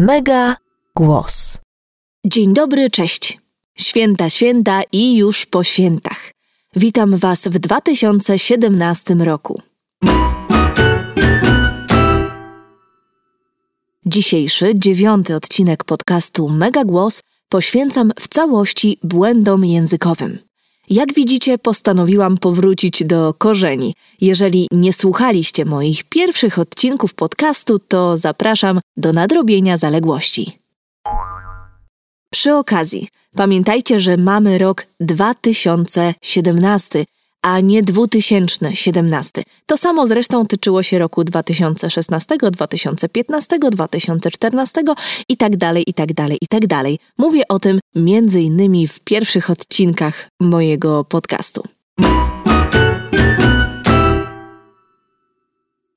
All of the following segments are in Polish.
Mega Głos. Dzień dobry, cześć. Święta, święta i już po świętach. Witam Was w 2017 roku. Dzisiejszy, dziewiąty odcinek podcastu Mega Głos poświęcam w całości błędom językowym. Jak widzicie, postanowiłam powrócić do korzeni. Jeżeli nie słuchaliście moich pierwszych odcinków podcastu, to zapraszam do nadrobienia zaległości. Przy okazji, pamiętajcie, że mamy rok 2017, a nie 2017. To samo zresztą tyczyło się roku 2016, 2015, 2014 i tak dalej, i tak dalej, i tak dalej. Mówię o tym między innymi w pierwszych odcinkach mojego podcastu.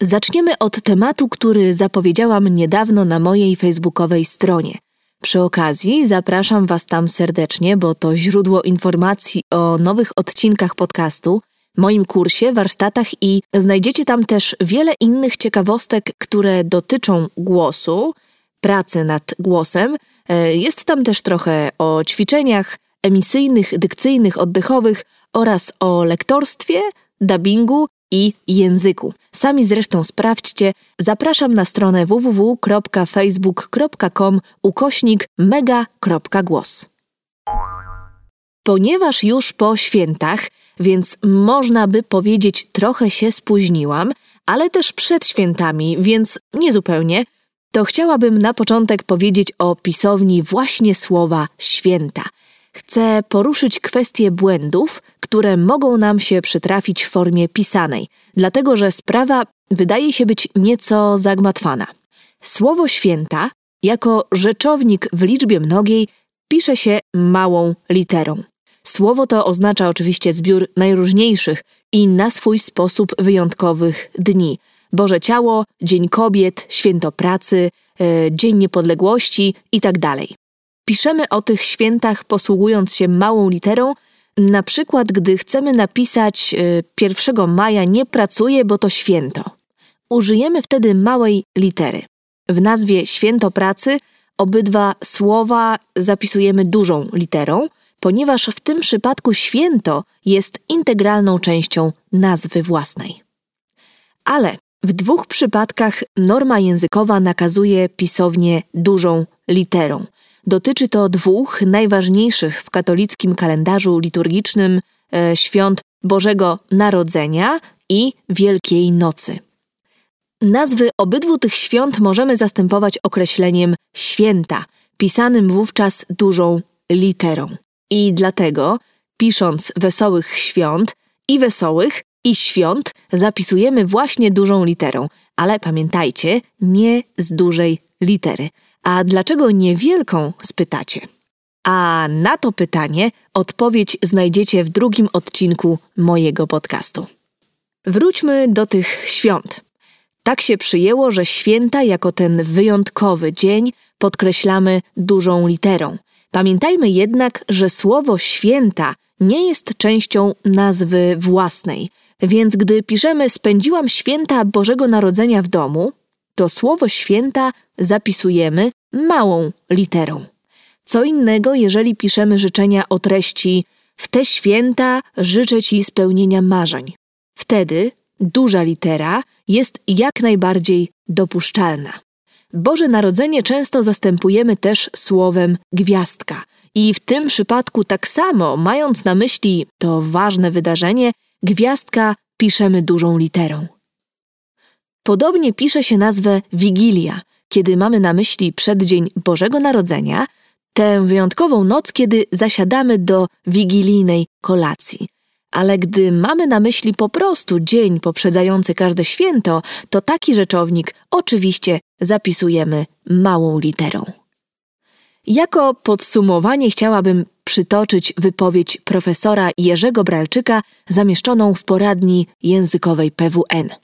Zaczniemy od tematu, który zapowiedziałam niedawno na mojej facebookowej stronie. Przy okazji zapraszam Was tam serdecznie, bo to źródło informacji o nowych odcinkach podcastu, moim kursie, warsztatach i znajdziecie tam też wiele innych ciekawostek, które dotyczą głosu, pracy nad głosem. E, jest tam też trochę o ćwiczeniach emisyjnych, dykcyjnych, oddechowych oraz o lektorstwie, dubbingu i języku. Sami zresztą sprawdźcie. Zapraszam na stronę www.facebook.com ukośnik mega.głos. Ponieważ już po świętach, więc można by powiedzieć trochę się spóźniłam, ale też przed świętami, więc niezupełnie, to chciałabym na początek powiedzieć o pisowni właśnie słowa święta – chcę poruszyć kwestię błędów, które mogą nam się przytrafić w formie pisanej, dlatego że sprawa wydaje się być nieco zagmatwana. Słowo święta, jako rzeczownik w liczbie mnogiej, pisze się małą literą. Słowo to oznacza oczywiście zbiór najróżniejszych i na swój sposób wyjątkowych dni. Boże Ciało, Dzień Kobiet, Święto Pracy, e, Dzień Niepodległości itd. Piszemy o tych świętach posługując się małą literą, na przykład gdy chcemy napisać 1 y, maja nie pracuję, bo to święto. Użyjemy wtedy małej litery. W nazwie święto pracy obydwa słowa zapisujemy dużą literą, ponieważ w tym przypadku święto jest integralną częścią nazwy własnej. Ale w dwóch przypadkach norma językowa nakazuje pisownię dużą literą. Dotyczy to dwóch najważniejszych w katolickim kalendarzu liturgicznym e, świąt Bożego Narodzenia i Wielkiej Nocy. Nazwy obydwu tych świąt możemy zastępować określeniem święta, pisanym wówczas dużą literą. I dlatego, pisząc wesołych świąt i wesołych i świąt, zapisujemy właśnie dużą literą, ale pamiętajcie, nie z dużej litery. A dlaczego niewielką, spytacie? A na to pytanie odpowiedź znajdziecie w drugim odcinku mojego podcastu. Wróćmy do tych świąt. Tak się przyjęło, że święta jako ten wyjątkowy dzień podkreślamy dużą literą. Pamiętajmy jednak, że słowo święta nie jest częścią nazwy własnej, więc gdy piszemy spędziłam święta Bożego Narodzenia w domu, to słowo święta zapisujemy małą literą. Co innego, jeżeli piszemy życzenia o treści w te święta życzę Ci spełnienia marzeń. Wtedy duża litera jest jak najbardziej dopuszczalna. Boże Narodzenie często zastępujemy też słowem gwiazdka. I w tym przypadku tak samo, mając na myśli to ważne wydarzenie, gwiazdka piszemy dużą literą. Podobnie pisze się nazwę Wigilia, kiedy mamy na myśli przeddzień Bożego Narodzenia, tę wyjątkową noc, kiedy zasiadamy do wigilijnej kolacji. Ale gdy mamy na myśli po prostu dzień poprzedzający każde święto, to taki rzeczownik oczywiście zapisujemy małą literą. Jako podsumowanie chciałabym przytoczyć wypowiedź profesora Jerzego Bralczyka zamieszczoną w poradni językowej PWN.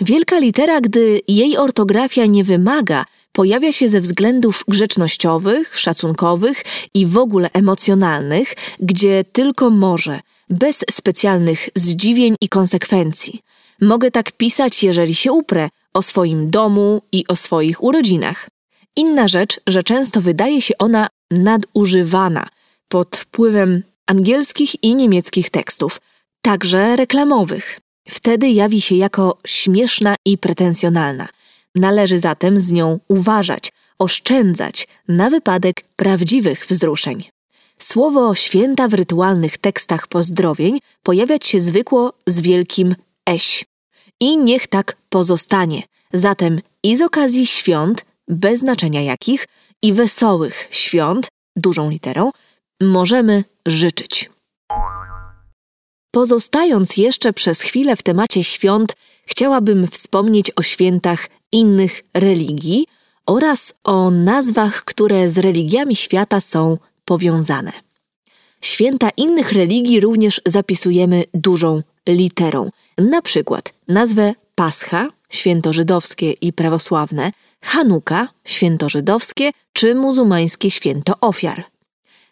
Wielka litera, gdy jej ortografia nie wymaga, pojawia się ze względów grzecznościowych, szacunkowych i w ogóle emocjonalnych, gdzie tylko może, bez specjalnych zdziwień i konsekwencji. Mogę tak pisać, jeżeli się uprę, o swoim domu i o swoich urodzinach. Inna rzecz, że często wydaje się ona nadużywana pod wpływem angielskich i niemieckich tekstów, także reklamowych. Wtedy jawi się jako śmieszna i pretensjonalna. Należy zatem z nią uważać, oszczędzać na wypadek prawdziwych wzruszeń. Słowo święta w rytualnych tekstach pozdrowień pojawiać się zwykło z wielkim eś. I niech tak pozostanie. Zatem i z okazji świąt, bez znaczenia jakich, i wesołych świąt, dużą literą, możemy życzyć. Pozostając jeszcze przez chwilę w temacie świąt, chciałabym wspomnieć o świętach innych religii oraz o nazwach, które z religiami świata są powiązane. Święta innych religii również zapisujemy dużą literą. Na przykład nazwę Pascha, święto żydowskie i prawosławne, Hanuka, święto żydowskie, czy muzułmańskie święto ofiar.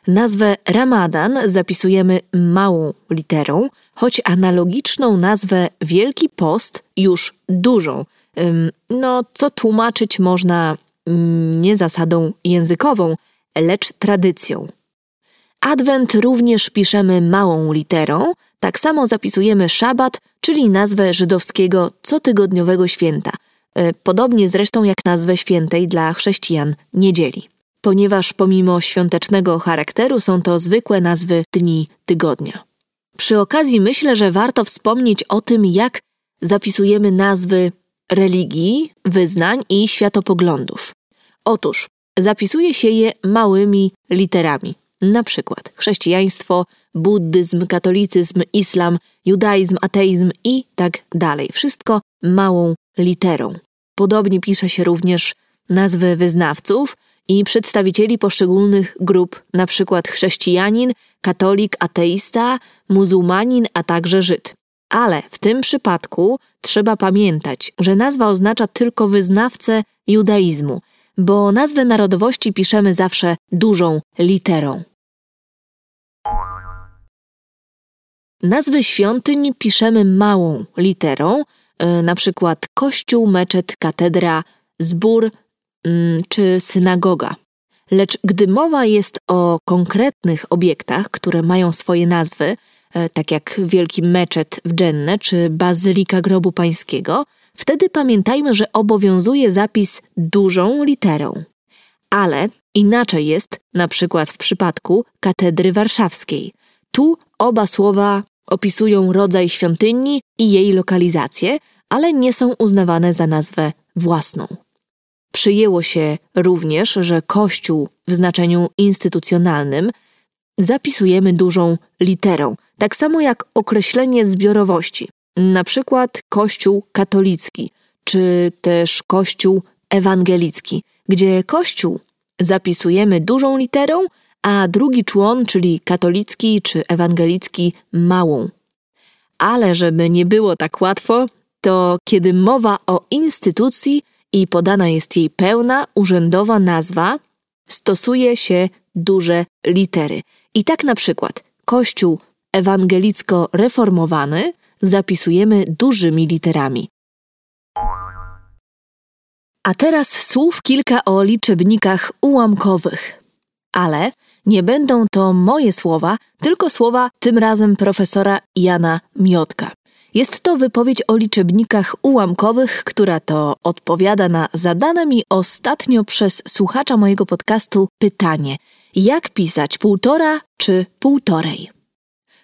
Nazwę Ramadan zapisujemy małą literą, choć analogiczną nazwę Wielki Post już dużą. No, co tłumaczyć można mm, nie zasadą językową, lecz tradycją. Adwent również piszemy małą literą, tak samo zapisujemy szabat, czyli nazwę żydowskiego cotygodniowego święta, e, podobnie zresztą jak nazwę świętej dla chrześcijan niedzieli. Ponieważ pomimo świątecznego charakteru są to zwykłe nazwy dni tygodnia. Przy okazji myślę, że warto wspomnieć o tym, jak zapisujemy nazwy religii, wyznań i światopoglądów. Otóż zapisuje się je małymi literami. Na przykład chrześcijaństwo, buddyzm, katolicyzm, islam, judaizm, ateizm i tak dalej. Wszystko małą literą. Podobnie pisze się również nazwy wyznawców i przedstawicieli poszczególnych grup, przykład chrześcijanin, katolik, ateista, muzułmanin, a także Żyd. Ale w tym przypadku trzeba pamiętać, że nazwa oznacza tylko wyznawcę judaizmu, bo nazwę narodowości piszemy zawsze dużą literą. Nazwy świątyń piszemy małą literą, e, na przykład kościół, meczet, katedra, zbór czy synagoga. Lecz gdy mowa jest o konkretnych obiektach, które mają swoje nazwy, e, tak jak wielki meczet w Dżenne czy Bazylika Grobu Pańskiego, wtedy pamiętajmy, że obowiązuje zapis dużą literą. Ale inaczej jest na przykład w przypadku katedry warszawskiej. Tu oba słowa opisują rodzaj świątyni i jej lokalizację, ale nie są uznawane za nazwę własną. Przyjęło się również, że kościół w znaczeniu instytucjonalnym zapisujemy dużą literą, tak samo jak określenie zbiorowości, na przykład kościół katolicki czy też kościół ewangelicki, gdzie kościół zapisujemy dużą literą, a drugi człon, czyli katolicki czy ewangelicki, małą. Ale żeby nie było tak łatwo, to kiedy mowa o instytucji i podana jest jej pełna, urzędowa nazwa, stosuje się duże litery. I tak na przykład Kościół ewangelicko-reformowany zapisujemy dużymi literami. A teraz słów kilka o liczebnikach ułamkowych. Ale nie będą to moje słowa, tylko słowa tym razem profesora Jana Miotka. Jest to wypowiedź o liczebnikach ułamkowych, która to odpowiada na zadane mi ostatnio przez słuchacza mojego podcastu pytanie: jak pisać półtora czy półtorej?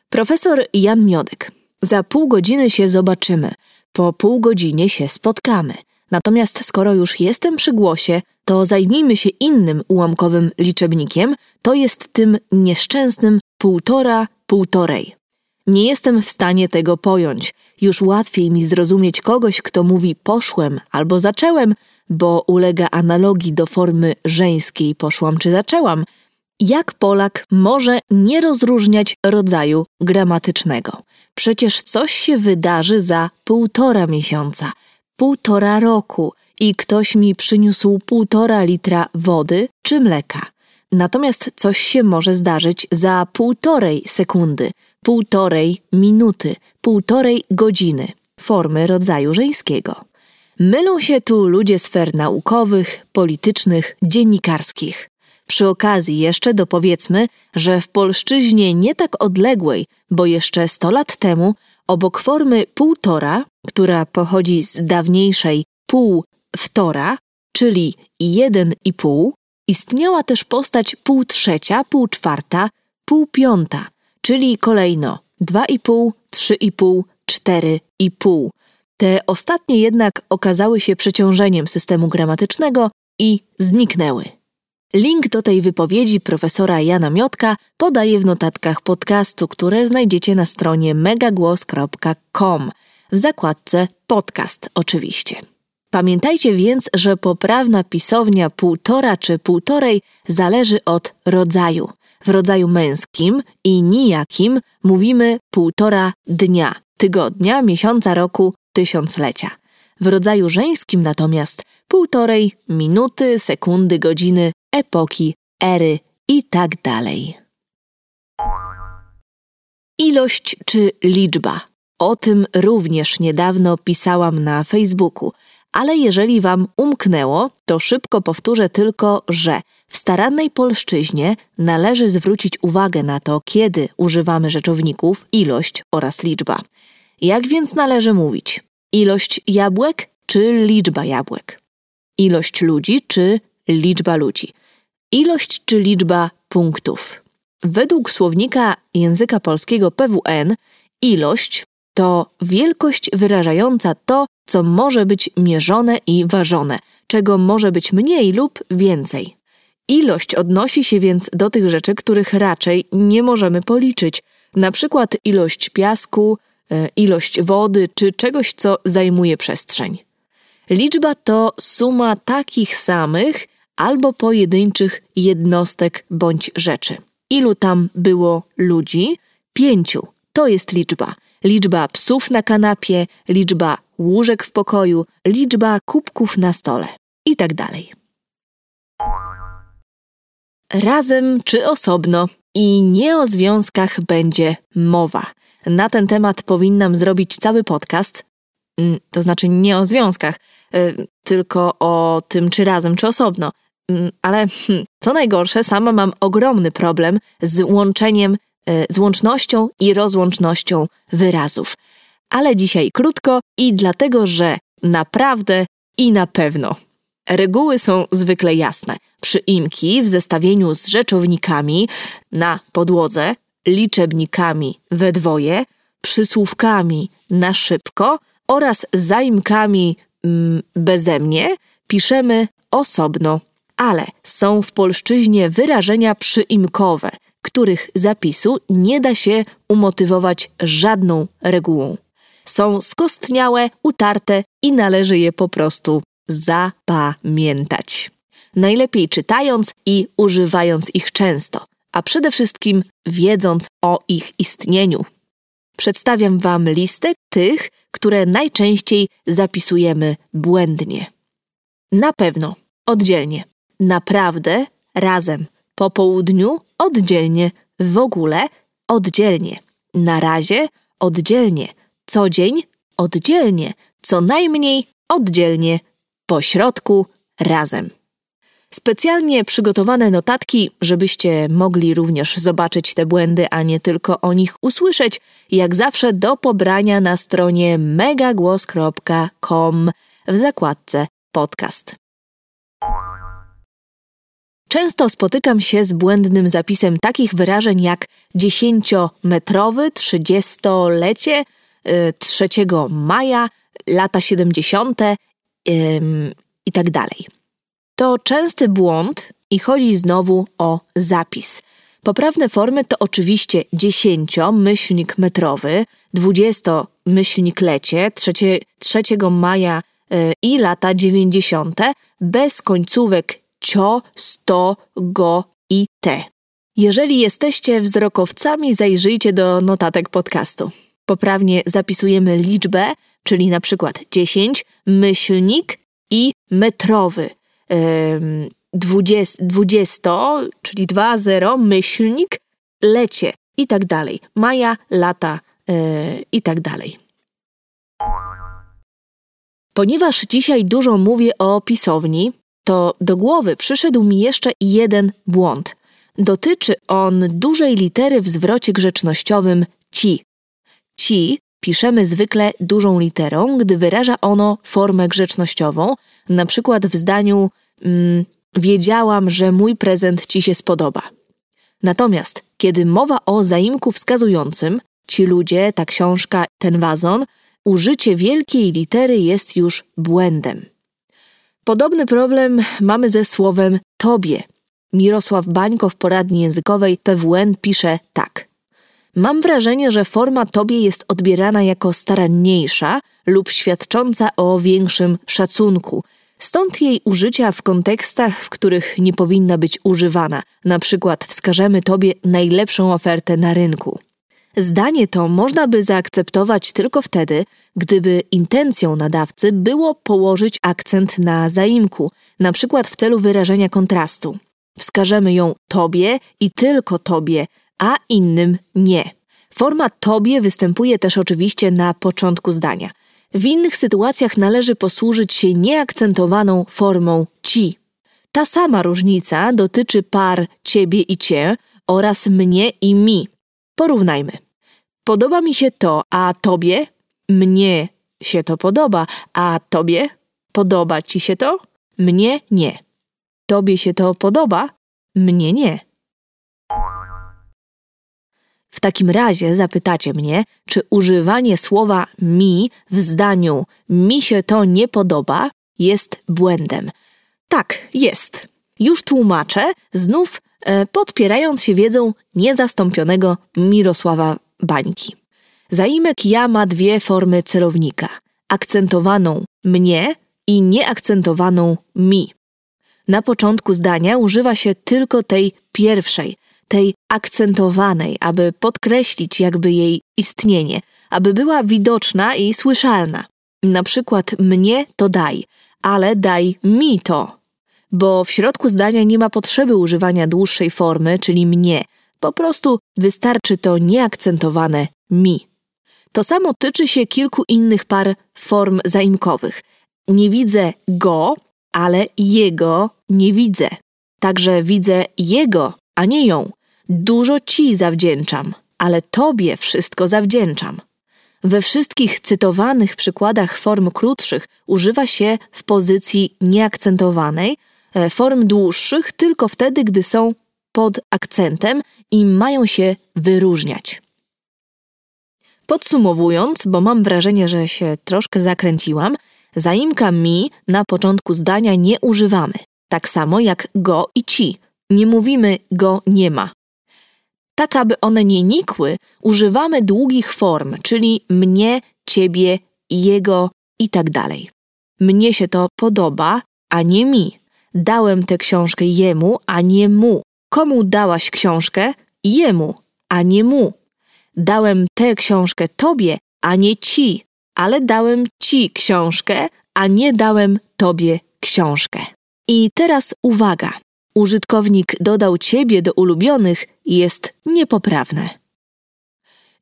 Profesor Jan Miodek. Za pół godziny się zobaczymy, po pół godzinie się spotkamy. Natomiast skoro już jestem przy głosie, to zajmijmy się innym ułamkowym liczebnikiem, to jest tym nieszczęsnym półtora, półtorej. Nie jestem w stanie tego pojąć. Już łatwiej mi zrozumieć kogoś, kto mówi poszłem albo zaczęłem, bo ulega analogii do formy żeńskiej poszłam czy zaczęłam. Jak Polak może nie rozróżniać rodzaju gramatycznego? Przecież coś się wydarzy za półtora miesiąca – półtora roku i ktoś mi przyniósł półtora litra wody czy mleka. Natomiast coś się może zdarzyć za półtorej sekundy, półtorej minuty, półtorej godziny, formy rodzaju żeńskiego. Mylą się tu ludzie sfer naukowych, politycznych, dziennikarskich. Przy okazji jeszcze dopowiedzmy, że w polszczyźnie nie tak odległej, bo jeszcze 100 lat temu, obok formy półtora, która pochodzi z dawniejszej pół wtora, czyli jeden i pół, istniała też postać pół trzecia, pół czwarta, pół piąta, czyli kolejno dwa i pół, trzy i pół, cztery i pół. Te ostatnie jednak okazały się przeciążeniem systemu gramatycznego i zniknęły. Link do tej wypowiedzi profesora Jana Miotka podaję w notatkach podcastu, które znajdziecie na stronie megagłos.com w zakładce podcast oczywiście. Pamiętajcie więc, że poprawna pisownia półtora czy półtorej zależy od rodzaju. W rodzaju męskim i nijakim mówimy półtora dnia, tygodnia, miesiąca, roku, tysiąclecia. W rodzaju żeńskim natomiast półtorej minuty, sekundy, godziny, epoki, ery i tak dalej. Ilość czy liczba. O tym również niedawno pisałam na Facebooku, ale jeżeli Wam umknęło, to szybko powtórzę tylko, że w starannej polszczyźnie należy zwrócić uwagę na to, kiedy używamy rzeczowników ilość oraz liczba. Jak więc należy mówić? Ilość jabłek czy liczba jabłek? Ilość ludzi czy liczba ludzi? Ilość czy liczba punktów? Według słownika języka polskiego PWN ilość to wielkość wyrażająca to, co może być mierzone i ważone, czego może być mniej lub więcej. Ilość odnosi się więc do tych rzeczy, których raczej nie możemy policzyć, na przykład ilość piasku, e, ilość wody czy czegoś, co zajmuje przestrzeń. Liczba to suma takich samych albo pojedynczych jednostek bądź rzeczy. Ilu tam było ludzi? Pięciu. To jest liczba. Liczba psów na kanapie, liczba łóżek w pokoju, liczba kubków na stole i tak. Razem czy osobno i nie o związkach będzie mowa. Na ten temat powinnam zrobić cały podcast, mm, to znaczy nie o związkach, y, tylko o tym, czy razem, czy osobno. Mm, ale hmm, co najgorsze, sama mam ogromny problem z łączeniem, y, z łącznością i rozłącznością wyrazów ale dzisiaj krótko i dlatego, że naprawdę i na pewno. Reguły są zwykle jasne. Przyimki w zestawieniu z rzeczownikami na podłodze, liczebnikami we dwoje, przysłówkami na szybko oraz zaimkami mm, bezemnie piszemy osobno. Ale są w polszczyźnie wyrażenia przyimkowe, których zapisu nie da się umotywować żadną regułą są skostniałe, utarte i należy je po prostu zapamiętać. Najlepiej czytając i używając ich często, a przede wszystkim wiedząc o ich istnieniu. Przedstawiam Wam listę tych, które najczęściej zapisujemy błędnie. Na pewno oddzielnie, naprawdę razem, po południu oddzielnie, w ogóle oddzielnie, na razie oddzielnie, co dzień oddzielnie, co najmniej oddzielnie, po środku razem. Specjalnie przygotowane notatki, żebyście mogli również zobaczyć te błędy, a nie tylko o nich usłyszeć, jak zawsze do pobrania na stronie megagłos.com w zakładce podcast. Często spotykam się z błędnym zapisem takich wyrażeń jak dziesięciometrowy, trzydziestolecie, 3 maja, lata 70. i tak dalej. To częsty błąd i chodzi znowu o zapis. Poprawne formy to oczywiście 10 myślnik metrowy, 20 myślnik lecie, 3, 3 maja y, i lata 90. bez końcówek cio, sto, go i te. Jeżeli jesteście wzrokowcami, zajrzyjcie do notatek podcastu poprawnie zapisujemy liczbę, czyli na przykład 10, myślnik i metrowy. 20, 20 czyli 2, 0, myślnik, lecie i tak dalej. Maja, lata yy, i tak dalej. Ponieważ dzisiaj dużo mówię o pisowni, to do głowy przyszedł mi jeszcze jeden błąd. Dotyczy on dużej litery w zwrocie grzecznościowym ci. Ci piszemy zwykle dużą literą, gdy wyraża ono formę grzecznościową, na przykład w zdaniu mm, wiedziałam, że mój prezent ci się spodoba. Natomiast kiedy mowa o zaimku wskazującym, ci ludzie, ta książka, ten wazon, użycie wielkiej litery jest już błędem. Podobny problem mamy ze słowem tobie. Mirosław Bańko w poradni językowej PWN pisze tak. Mam wrażenie, że forma tobie jest odbierana jako staranniejsza lub świadcząca o większym szacunku. Stąd jej użycia w kontekstach, w których nie powinna być używana. Na przykład wskażemy tobie najlepszą ofertę na rynku. Zdanie to można by zaakceptować tylko wtedy, gdyby intencją nadawcy było położyć akcent na zaimku, na przykład w celu wyrażenia kontrastu. Wskażemy ją tobie i tylko tobie, a innym nie. Forma tobie występuje też oczywiście na początku zdania. W innych sytuacjach należy posłużyć się nieakcentowaną formą ci. Ta sama różnica dotyczy par ciebie i cię oraz mnie i mi. Porównajmy. Podoba mi się to, a tobie? Mnie się to podoba, a tobie? Podoba ci się to? Mnie nie. Tobie się to podoba? Mnie nie. W takim razie zapytacie mnie, czy używanie słowa mi w zdaniu mi się to nie podoba jest błędem. Tak, jest. Już tłumaczę, znów e, podpierając się wiedzą niezastąpionego Mirosława Bańki. Zaimek ja ma dwie formy celownika: akcentowaną mnie i nieakcentowaną mi. Na początku zdania używa się tylko tej pierwszej, tej akcentowanej, aby podkreślić jakby jej istnienie, aby była widoczna i słyszalna. Na przykład mnie to daj, ale daj mi to. Bo w środku zdania nie ma potrzeby używania dłuższej formy, czyli mnie. Po prostu wystarczy to nieakcentowane mi. To samo tyczy się kilku innych par form zaimkowych. Nie widzę go, ale jego nie widzę. Także widzę jego, a nie ją. Dużo ci zawdzięczam, ale tobie wszystko zawdzięczam. We wszystkich cytowanych przykładach form krótszych używa się w pozycji nieakcentowanej, e, form dłuższych tylko wtedy, gdy są pod akcentem i mają się wyróżniać. Podsumowując, bo mam wrażenie, że się troszkę zakręciłam, zaimka mi na początku zdania nie używamy. Tak samo jak go i ci. Nie mówimy go nie ma. Tak, aby one nie nikły, używamy długich form, czyli mnie, ciebie, jego i tak dalej. Mnie się to podoba, a nie mi. Dałem tę książkę jemu, a nie mu. Komu dałaś książkę? Jemu, a nie mu. Dałem tę książkę tobie, a nie ci, ale dałem ci książkę, a nie dałem tobie książkę. I teraz uwaga. Użytkownik dodał ciebie do ulubionych jest niepoprawne.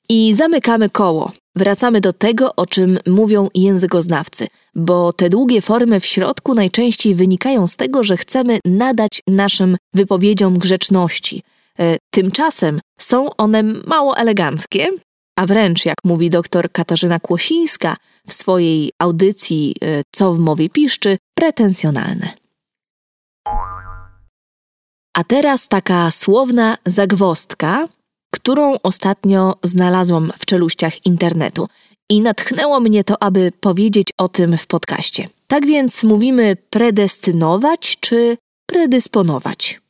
I zamykamy koło. Wracamy do tego, o czym mówią językoznawcy, bo te długie formy w środku najczęściej wynikają z tego, że chcemy nadać naszym wypowiedziom grzeczności. E, tymczasem są one mało eleganckie, a wręcz, jak mówi dr Katarzyna Kłosińska w swojej audycji e, Co w mowie piszczy, pretensjonalne. A teraz taka słowna zagwostka, którą ostatnio znalazłam w czeluściach internetu i natchnęło mnie to, aby powiedzieć o tym w podcaście. Tak więc mówimy predestynować czy predysponować.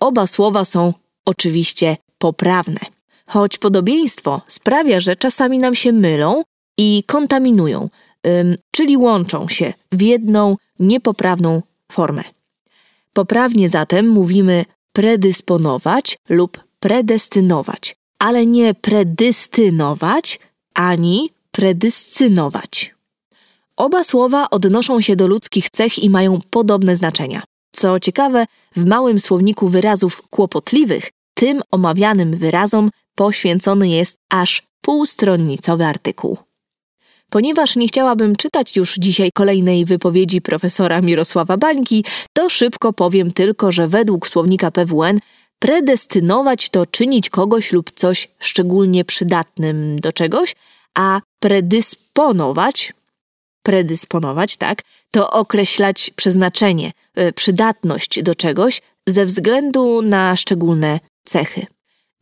Oba słowa są oczywiście poprawne, choć podobieństwo sprawia, że czasami nam się mylą i kontaminują, ym, czyli łączą się w jedną niepoprawną formę. Poprawnie zatem mówimy predysponować lub predestynować, ale nie predystynować ani predyscynować. Oba słowa odnoszą się do ludzkich cech i mają podobne znaczenia. Co ciekawe, w małym słowniku wyrazów kłopotliwych tym omawianym wyrazom poświęcony jest aż półstronnicowy artykuł. Ponieważ nie chciałabym czytać już dzisiaj kolejnej wypowiedzi profesora Mirosława Bańki, to szybko powiem tylko, że według słownika PWN predestynować to czynić kogoś lub coś szczególnie przydatnym do czegoś, a predysponować predysponować, tak, to określać przeznaczenie, y, przydatność do czegoś ze względu na szczególne cechy.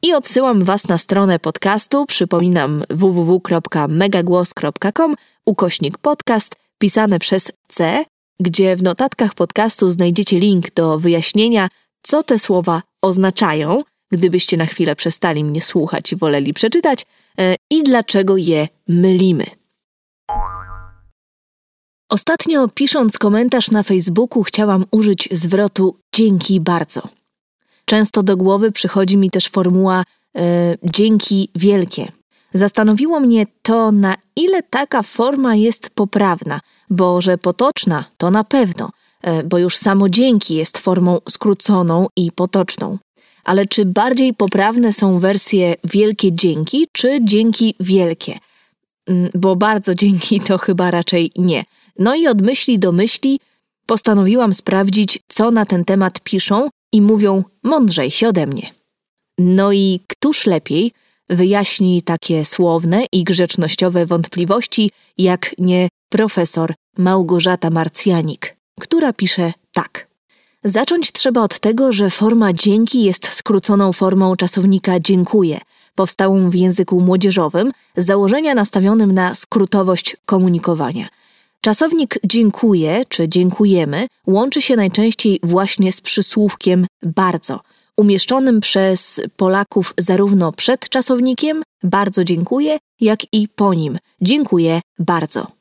I odsyłam Was na stronę podcastu, przypominam www.megagłos.com, ukośnik podcast, pisane przez C, gdzie w notatkach podcastu znajdziecie link do wyjaśnienia, co te słowa oznaczają, gdybyście na chwilę przestali mnie słuchać i woleli przeczytać, e, i dlaczego je mylimy. Ostatnio pisząc komentarz na Facebooku chciałam użyć zwrotu dzięki bardzo. Często do głowy przychodzi mi też formuła e, dzięki wielkie. Zastanowiło mnie to, na ile taka forma jest poprawna, bo że potoczna to na pewno, bo już samo dzięki jest formą skróconą i potoczną. Ale czy bardziej poprawne są wersje wielkie dzięki, czy dzięki wielkie? Mm, bo bardzo dzięki to chyba raczej nie. No i od myśli do myśli postanowiłam sprawdzić, co na ten temat piszą i mówią mądrzejsi ode mnie. No i któż lepiej wyjaśni takie słowne i grzecznościowe wątpliwości, jak nie profesor Małgorzata Marcjanik, która pisze tak. Zacząć trzeba od tego, że forma dzięki jest skróconą formą czasownika dziękuję, powstałą w języku młodzieżowym, z założenia nastawionym na skrótowość komunikowania – Czasownik dziękuję czy dziękujemy łączy się najczęściej właśnie z przysłówkiem bardzo, umieszczonym przez Polaków zarówno przed czasownikiem bardzo dziękuję, jak i po nim dziękuję bardzo.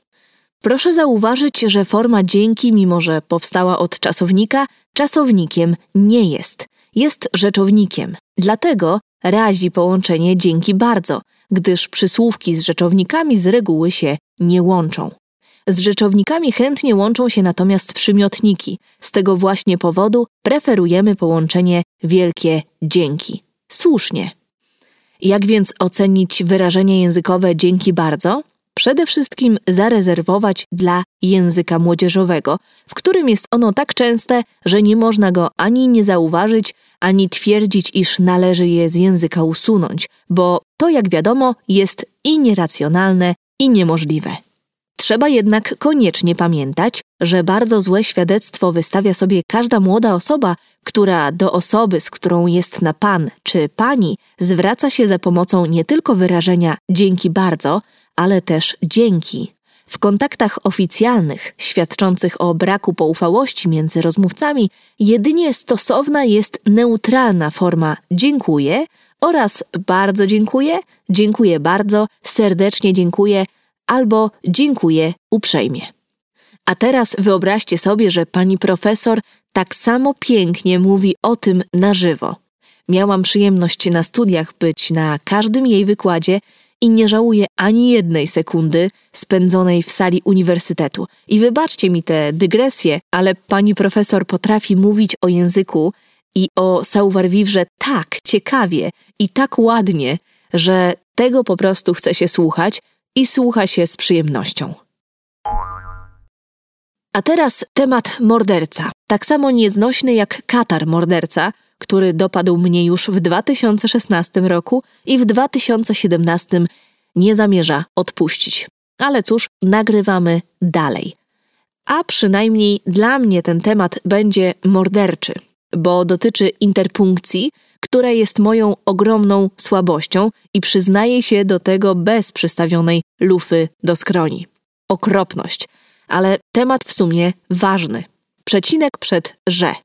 Proszę zauważyć, że forma dzięki, mimo że powstała od czasownika, czasownikiem nie jest. Jest rzeczownikiem. Dlatego razi połączenie dzięki bardzo, gdyż przysłówki z rzeczownikami z reguły się nie łączą. Z rzeczownikami chętnie łączą się natomiast przymiotniki. Z tego właśnie powodu preferujemy połączenie wielkie dzięki. Słusznie. Jak więc ocenić wyrażenie językowe dzięki bardzo? Przede wszystkim zarezerwować dla języka młodzieżowego, w którym jest ono tak częste, że nie można go ani nie zauważyć, ani twierdzić, iż należy je z języka usunąć, bo to, jak wiadomo, jest i nieracjonalne, i niemożliwe. Trzeba jednak koniecznie pamiętać, że bardzo złe świadectwo wystawia sobie każda młoda osoba, która do osoby, z którą jest na pan czy pani, zwraca się za pomocą nie tylko wyrażenia dzięki bardzo, ale też dzięki. W kontaktach oficjalnych, świadczących o braku poufałości między rozmówcami, jedynie stosowna jest neutralna forma dziękuję oraz bardzo dziękuję, dziękuję bardzo, serdecznie dziękuję albo dziękuję uprzejmie. A teraz wyobraźcie sobie, że pani profesor tak samo pięknie mówi o tym na żywo. Miałam przyjemność na studiach być na każdym jej wykładzie i nie żałuję ani jednej sekundy spędzonej w sali uniwersytetu. I wybaczcie mi te dygresje, ale pani profesor potrafi mówić o języku i o savoir-vivre tak ciekawie i tak ładnie, że tego po prostu chce się słuchać, i słucha się z przyjemnością. A teraz temat morderca. Tak samo nieznośny jak katar morderca, który dopadł mnie już w 2016 roku i w 2017 nie zamierza odpuścić. Ale cóż, nagrywamy dalej. A przynajmniej dla mnie ten temat będzie morderczy, bo dotyczy interpunkcji, która jest moją ogromną słabością i przyznaję się do tego bez przystawionej lufy do skroni. Okropność, ale temat w sumie ważny. Przecinek przed że.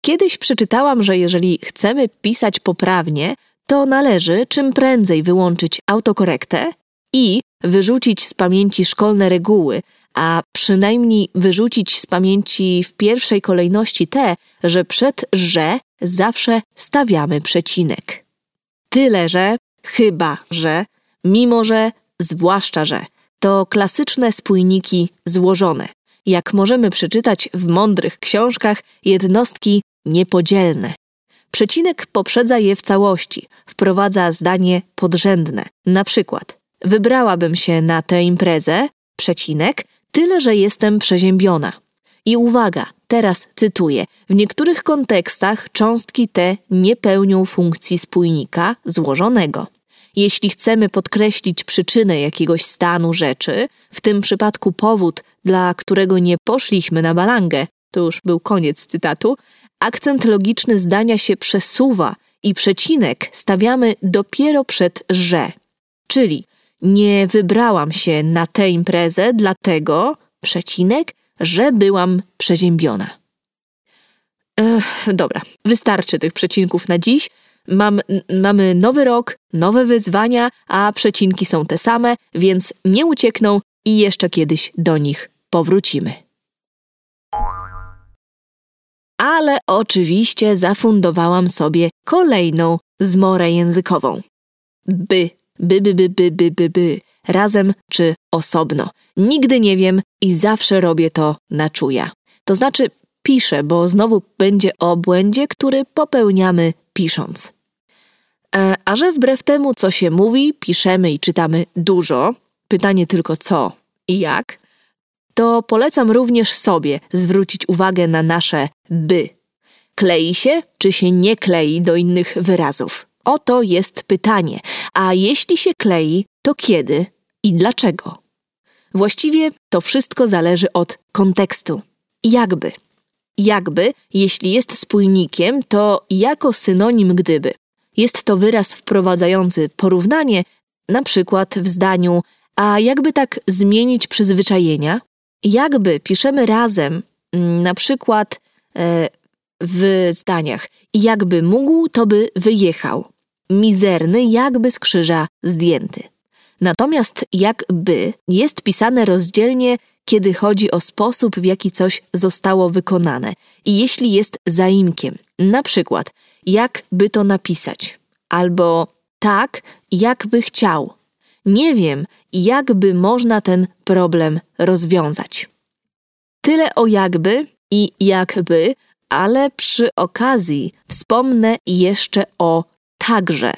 Kiedyś przeczytałam, że jeżeli chcemy pisać poprawnie, to należy czym prędzej wyłączyć autokorektę i wyrzucić z pamięci szkolne reguły, a przynajmniej wyrzucić z pamięci w pierwszej kolejności te, że przed że zawsze stawiamy przecinek. Tyle, że, chyba, że, mimo że, zwłaszcza, że to klasyczne spójniki złożone. Jak możemy przeczytać w mądrych książkach, jednostki niepodzielne. Przecinek poprzedza je w całości, wprowadza zdanie podrzędne. Na przykład, wybrałabym się na tę imprezę, przecinek, tyle że jestem przeziębiona. I uwaga, teraz cytuję. W niektórych kontekstach cząstki te nie pełnią funkcji spójnika złożonego. Jeśli chcemy podkreślić przyczynę jakiegoś stanu rzeczy, w tym przypadku powód, dla którego nie poszliśmy na balangę, to już był koniec cytatu, akcent logiczny zdania się przesuwa i przecinek stawiamy dopiero przed że. Czyli nie wybrałam się na tę imprezę, dlatego przecinek, że byłam przeziębiona. Ech, dobra, wystarczy tych przecinków na dziś. Mam, mamy nowy rok, nowe wyzwania, a przecinki są te same, więc nie uciekną i jeszcze kiedyś do nich powrócimy. Ale oczywiście zafundowałam sobie kolejną zmorę językową. By, by, by, by, by, by, by, by, razem czy osobno. Nigdy nie wiem i zawsze robię to na czuja. To znaczy piszę, bo znowu będzie o błędzie, który popełniamy pisząc. E, a że wbrew temu, co się mówi, piszemy i czytamy dużo, pytanie tylko co i jak, to polecam również sobie zwrócić uwagę na nasze by. Klei się, czy się nie klei do innych wyrazów? Oto jest pytanie. A jeśli się klei, to kiedy i dlaczego? Właściwie to wszystko zależy od kontekstu. Jakby. Jakby, jeśli jest spójnikiem, to jako synonim gdyby. Jest to wyraz wprowadzający porównanie, na przykład w zdaniu, a jakby tak zmienić przyzwyczajenia? Jakby piszemy razem, mm, na przykład e, w zdaniach, jakby mógł, to by wyjechał. Mizerny, jakby z krzyża zdjęty. Natomiast jakby jest pisane rozdzielnie, kiedy chodzi o sposób, w jaki coś zostało wykonane i jeśli jest zaimkiem. Na przykład, jakby to napisać, albo tak, jakby chciał. Nie wiem, jakby można ten problem rozwiązać. Tyle o jakby i jakby, ale przy okazji wspomnę jeszcze o także.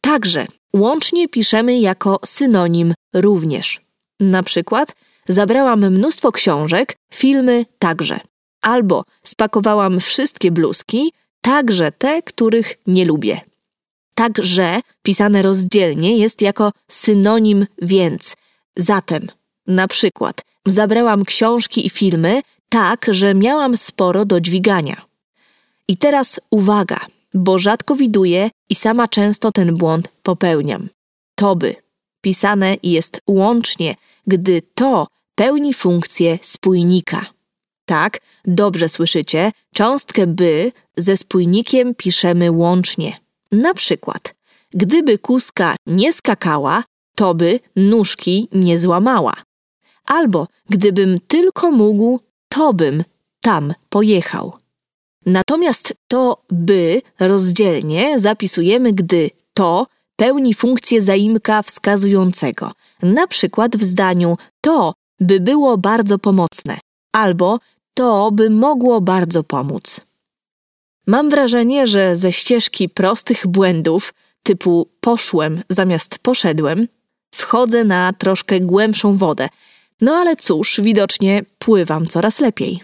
Także łącznie piszemy jako synonim również. Na przykład zabrałam mnóstwo książek, filmy także. Albo spakowałam wszystkie bluzki, także te, których nie lubię. Także pisane rozdzielnie jest jako synonim więc. Zatem, na przykład, zabrałam książki i filmy tak, że miałam sporo do dźwigania. I teraz uwaga, bo rzadko widuję i sama często ten błąd popełniam. To by. Pisane jest łącznie, gdy to pełni funkcję spójnika. Tak, dobrze słyszycie, cząstkę by ze spójnikiem piszemy łącznie. Na przykład, gdyby kuska nie skakała, to by nóżki nie złamała. Albo gdybym tylko mógł, to bym tam pojechał. Natomiast to by rozdzielnie zapisujemy, gdy to pełni funkcję zaimka wskazującego. Na przykład w zdaniu to by było bardzo pomocne albo to by mogło bardzo pomóc. Mam wrażenie, że ze ścieżki prostych błędów typu poszłem zamiast poszedłem, wchodzę na troszkę głębszą wodę. No ale cóż, widocznie pływam coraz lepiej.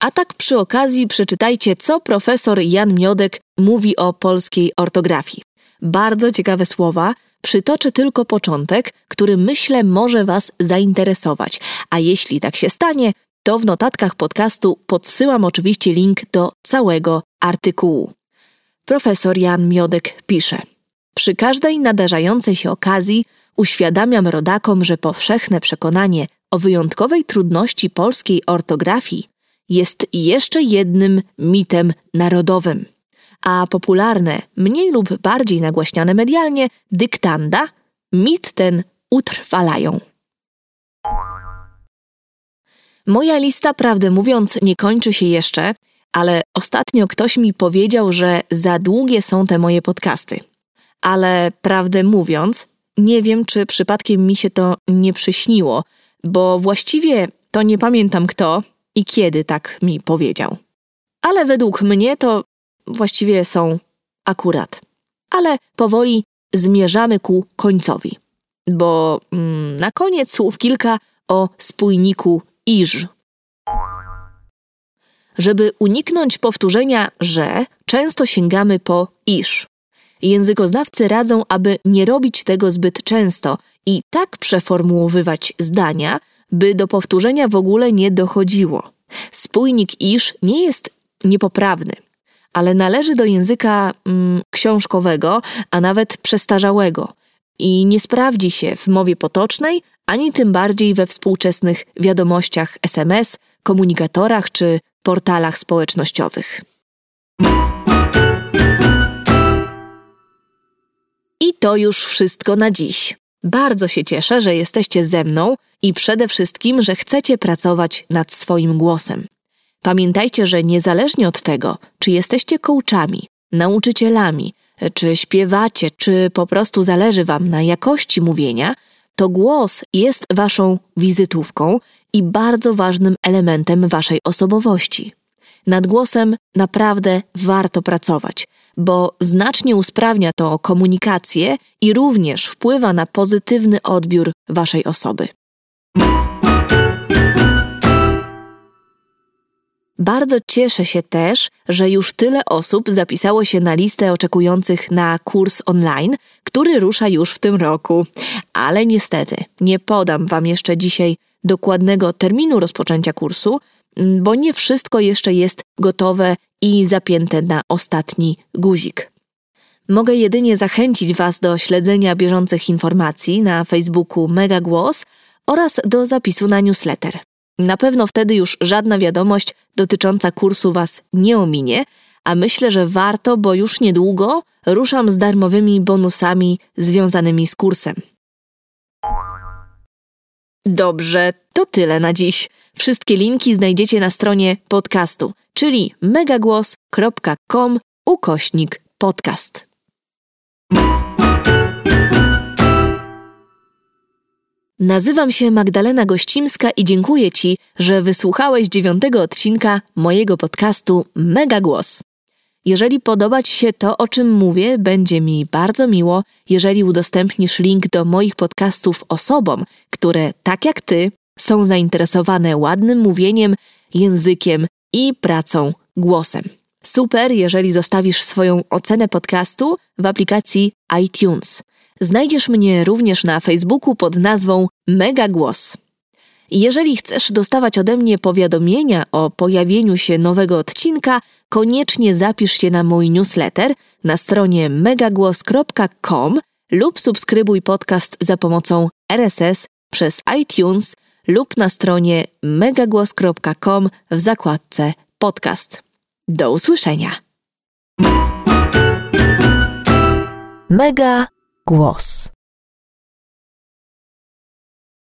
A tak przy okazji przeczytajcie, co profesor Jan Miodek mówi o polskiej ortografii. Bardzo ciekawe słowa, przytoczę tylko początek, który myślę może Was zainteresować. A jeśli tak się stanie, to w notatkach podcastu podsyłam oczywiście link do całego artykułu. Profesor Jan Miodek pisze: Przy każdej nadarzającej się okazji uświadamiam rodakom, że powszechne przekonanie o wyjątkowej trudności polskiej ortografii jest jeszcze jednym mitem narodowym. A popularne, mniej lub bardziej nagłaśniane medialnie dyktanda mit ten utrwalają. Moja lista, prawdę mówiąc, nie kończy się jeszcze, ale ostatnio ktoś mi powiedział, że za długie są te moje podcasty. Ale prawdę mówiąc, nie wiem, czy przypadkiem mi się to nie przyśniło, bo właściwie to nie pamiętam kto i kiedy tak mi powiedział. Ale według mnie to właściwie są akurat. Ale powoli zmierzamy ku końcowi. bo mm, na koniec słów kilka o spójniku iż. Żeby uniknąć powtórzenia że, często sięgamy po iż. Językoznawcy radzą, aby nie robić tego zbyt często i tak przeformułowywać zdania, by do powtórzenia w ogóle nie dochodziło. Spójnik iż nie jest niepoprawny, ale należy do języka mm, książkowego, a nawet przestarzałego i nie sprawdzi się w mowie potocznej, ani tym bardziej we współczesnych wiadomościach SMS, komunikatorach czy portalach społecznościowych. I to już wszystko na dziś. Bardzo się cieszę, że jesteście ze mną i przede wszystkim, że chcecie pracować nad swoim głosem. Pamiętajcie, że niezależnie od tego, czy jesteście coachami, nauczycielami, czy śpiewacie, czy po prostu zależy Wam na jakości mówienia, to głos jest Waszą wizytówką i bardzo ważnym elementem Waszej osobowości. Nad głosem naprawdę warto pracować, bo znacznie usprawnia to komunikację i również wpływa na pozytywny odbiór Waszej osoby. Bardzo cieszę się też, że już tyle osób zapisało się na listę oczekujących na kurs online, który rusza już w tym roku. Ale niestety nie podam Wam jeszcze dzisiaj dokładnego terminu rozpoczęcia kursu, bo nie wszystko jeszcze jest gotowe i zapięte na ostatni guzik. Mogę jedynie zachęcić Was do śledzenia bieżących informacji na Facebooku Mega Głos oraz do zapisu na newsletter. Na pewno wtedy już żadna wiadomość dotycząca kursu Was nie ominie, a myślę, że warto, bo już niedługo ruszam z darmowymi bonusami związanymi z kursem. Dobrze, to tyle na dziś. Wszystkie linki znajdziecie na stronie podcastu, czyli megagłos.com ukośnik podcast. Nazywam się Magdalena Gościmska i dziękuję Ci, że wysłuchałeś dziewiątego odcinka mojego podcastu Mega Głos. Jeżeli podoba Ci się to, o czym mówię, będzie mi bardzo miło, jeżeli udostępnisz link do moich podcastów osobom, które, tak jak Ty, są zainteresowane ładnym mówieniem, językiem i pracą głosem. Super, jeżeli zostawisz swoją ocenę podcastu w aplikacji iTunes. Znajdziesz mnie również na Facebooku pod nazwą Mega Głos. Jeżeli chcesz dostawać ode mnie powiadomienia o pojawieniu się nowego odcinka, koniecznie zapisz się na mój newsletter na stronie megagłos.com lub subskrybuj podcast za pomocą RSS przez iTunes lub na stronie megagłos.com w zakładce podcast. Do usłyszenia. Mega głos.